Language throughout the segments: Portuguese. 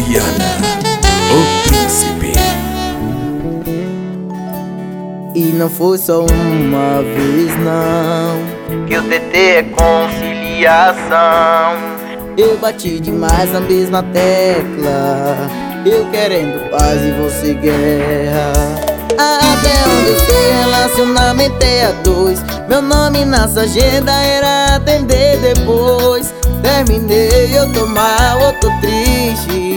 Luciana, o príncipe. E não foi só uma vez, não. Que o TT é conciliação. Eu bati demais na mesma tecla. Eu querendo paz e você guerra. Até onde eu sei, relacionamento é a dois. Meu nome nessa agenda era atender depois. Terminei, eu tô mal, eu tô triste.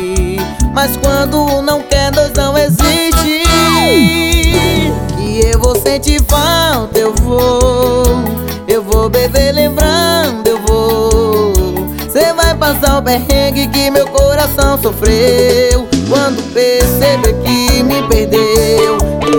Mas quando não quer, dois não existe. Que eu vou sentir falta, eu vou. Eu vou beber lembrando, eu vou. Cê vai passar o perrengue que meu coração sofreu. Quando perceber que me perdeu.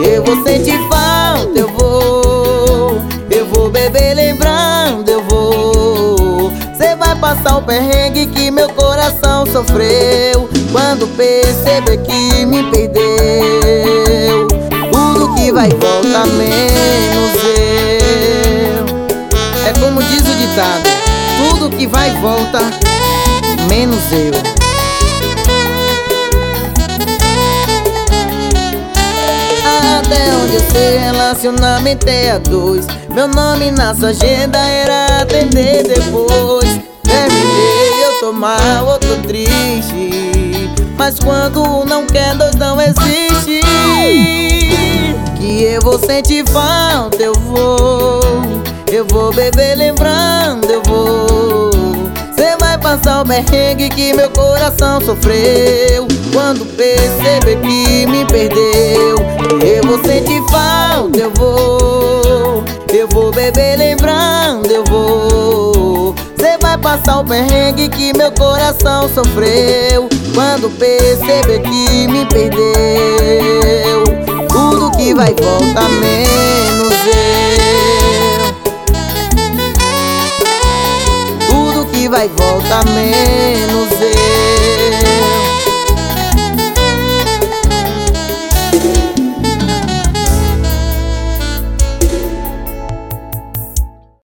Eu vou sentir falta, eu vou. Eu vou beber lembrando, eu vou. Cê vai passar o perrengue que meu coração sofreu Quando perceber que me perdeu Tudo que vai voltar menos eu. É como diz o ditado Tudo que vai volta menos eu. Até onde eu sei relacionamento é a dois Meu nome na sua agenda era atender depois. Terminei, eu tô mal, eu tô triste Mas quando não quer, dois não existe. Que eu vou sentir falta, eu vou. Eu vou beber lembrando, eu vou. Cê vai passar o perrengue que meu coração sofreu. Quando perceber que me perdeu. Eu vou sentir falta, eu vou. Eu vou beber lembrando, passar o perrengue que meu coração sofreu. Quando perceber que me perdeu Tudo que vai voltar menos eu. Tudo que vai voltar menos